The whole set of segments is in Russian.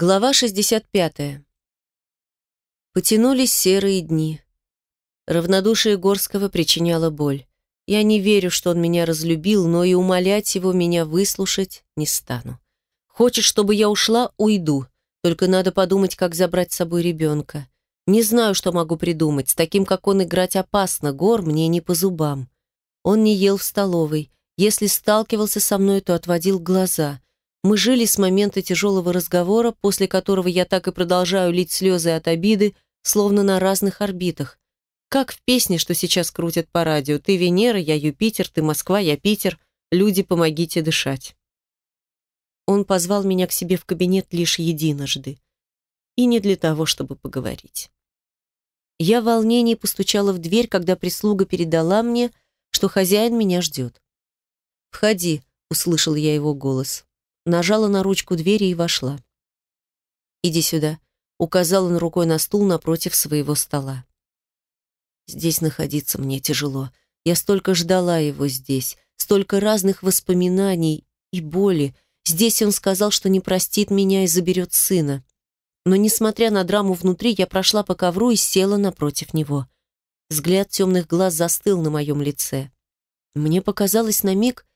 Глава 65. Потянулись серые дни. Равнодушие Горского причиняло боль. Я не верю, что он меня разлюбил, но и умолять его меня выслушать не стану. Хочет, чтобы я ушла, уйду. Только надо подумать, как забрать с собой ребенка. Не знаю, что могу придумать. С таким, как он, играть опасно. Гор мне не по зубам. Он не ел в столовой. Если сталкивался со мной, то отводил глаза. Мы жили с момента тяжелого разговора, после которого я так и продолжаю лить слезы от обиды, словно на разных орбитах. Как в песне, что сейчас крутят по радио. «Ты Венера, я Юпитер, ты Москва, я Питер. Люди, помогите дышать». Он позвал меня к себе в кабинет лишь единожды. И не для того, чтобы поговорить. Я в волнении постучала в дверь, когда прислуга передала мне, что хозяин меня ждет. «Входи», — услышал я его голос нажала на ручку двери и вошла. «Иди сюда», — указал он рукой на стул напротив своего стола. «Здесь находиться мне тяжело. Я столько ждала его здесь, столько разных воспоминаний и боли. Здесь он сказал, что не простит меня и заберет сына. Но, несмотря на драму внутри, я прошла по ковру и села напротив него. Взгляд темных глаз застыл на моем лице. Мне показалось на миг,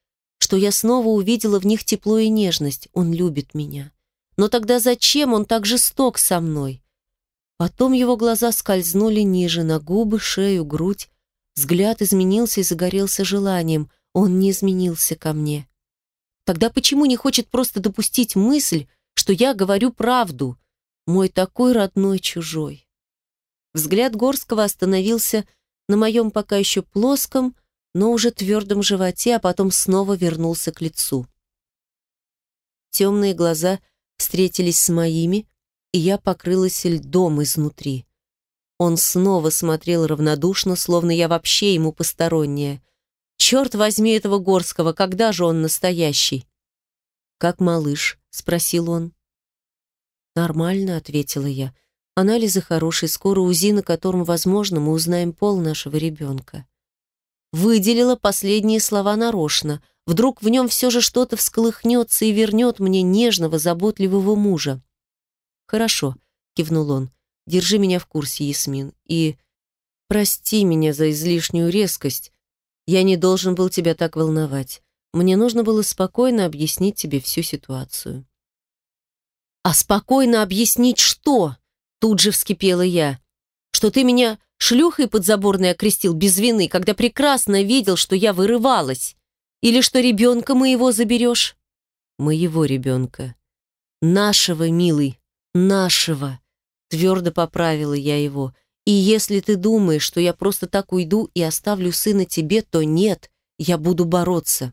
что я снова увидела в них тепло и нежность. Он любит меня. Но тогда зачем он так жесток со мной? Потом его глаза скользнули ниже, на губы, шею, грудь. Взгляд изменился и загорелся желанием. Он не изменился ко мне. Тогда почему не хочет просто допустить мысль, что я говорю правду? Мой такой родной чужой. Взгляд Горского остановился на моем пока еще плоском, но уже твердом животе, а потом снова вернулся к лицу. Темные глаза встретились с моими, и я покрылась льдом изнутри. Он снова смотрел равнодушно, словно я вообще ему посторонняя. «Черт возьми этого Горского, когда же он настоящий?» «Как малыш?» — спросил он. «Нормально», — ответила я. «Анализы хорошие, скоро УЗИ, на котором, возможно, мы узнаем пол нашего ребенка». Выделила последние слова нарочно. Вдруг в нем все же что-то всколыхнется и вернет мне нежного, заботливого мужа. «Хорошо», — кивнул он, — «держи меня в курсе, Ясмин, и прости меня за излишнюю резкость. Я не должен был тебя так волновать. Мне нужно было спокойно объяснить тебе всю ситуацию». «А спокойно объяснить что?» Тут же вскипела я. «Что ты меня шлюхой подзаборной окрестил без вины, когда прекрасно видел, что я вырывалась? Или что ребенка моего заберешь? Моего ребенка. Нашего, милый, нашего. Твердо поправила я его. И если ты думаешь, что я просто так уйду и оставлю сына тебе, то нет, я буду бороться.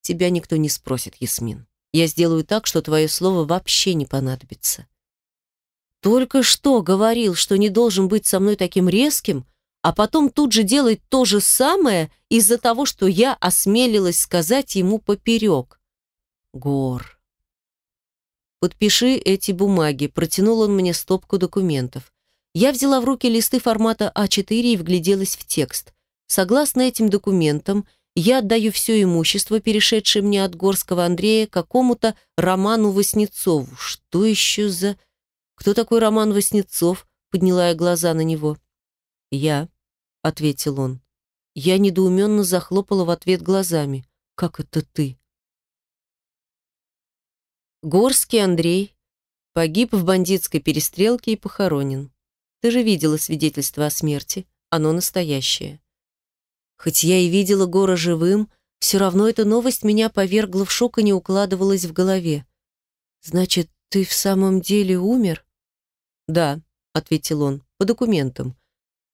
Тебя никто не спросит, Ясмин. Я сделаю так, что твое слово вообще не понадобится. Только что говорил, что не должен быть со мной таким резким, а потом тут же делает то же самое из-за того, что я осмелилась сказать ему поперек. Гор. Подпиши эти бумаги, протянул он мне стопку документов. Я взяла в руки листы формата А4 и вгляделась в текст. Согласно этим документам, я отдаю все имущество, перешедшее мне от Горского Андрея, какому-то Роману Васнецову. Что еще за... «Кто такой Роман Васнецов?» — подняла я глаза на него. «Я», — ответил он. Я недоуменно захлопала в ответ глазами. «Как это ты?» Горский Андрей погиб в бандитской перестрелке и похоронен. Ты же видела свидетельство о смерти. Оно настоящее. Хоть я и видела Гора живым, все равно эта новость меня повергла в шок и не укладывалась в голове. Значит, ты в самом деле умер? «Да», — ответил он, — «по документам.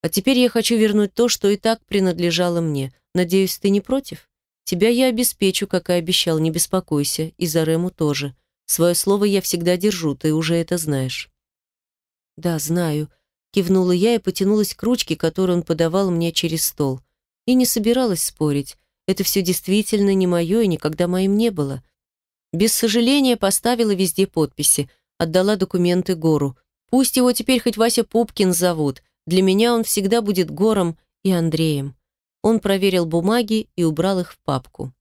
А теперь я хочу вернуть то, что и так принадлежало мне. Надеюсь, ты не против? Тебя я обеспечу, как и обещал, не беспокойся, и за Рему тоже. Свое слово я всегда держу, ты уже это знаешь». «Да, знаю», — кивнула я и потянулась к ручке, которую он подавал мне через стол. И не собиралась спорить. Это все действительно не мое и никогда моим не было. Без сожаления поставила везде подписи, отдала документы Гору — Пусть его теперь хоть Вася Пупкин зовут. Для меня он всегда будет Гором и Андреем. Он проверил бумаги и убрал их в папку.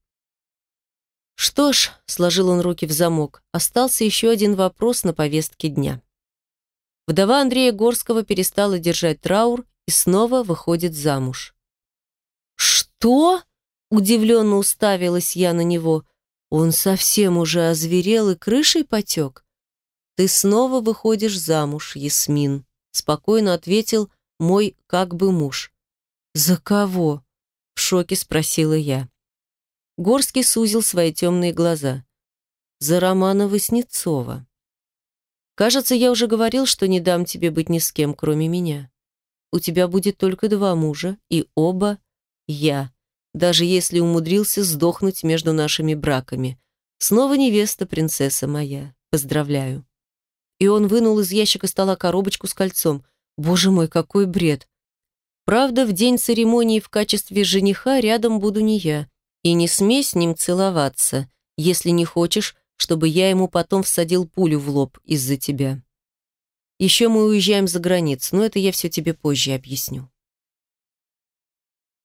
Что ж, сложил он руки в замок, остался еще один вопрос на повестке дня. Вдова Андрея Горского перестала держать траур и снова выходит замуж. «Что?» – удивленно уставилась я на него. «Он совсем уже озверел и крышей потек?» «Ты снова выходишь замуж, Ясмин», – спокойно ответил мой как бы муж. «За кого?» – в шоке спросила я. Горский сузил свои темные глаза. «За Романа Васнецова. Кажется, я уже говорил, что не дам тебе быть ни с кем, кроме меня. У тебя будет только два мужа, и оба я, даже если умудрился сдохнуть между нашими браками. Снова невеста, принцесса моя. Поздравляю». И он вынул из ящика стола коробочку с кольцом. Боже мой, какой бред! Правда, в день церемонии в качестве жениха рядом буду не я. И не смей с ним целоваться, если не хочешь, чтобы я ему потом всадил пулю в лоб из-за тебя. Еще мы уезжаем за границу, но это я все тебе позже объясню.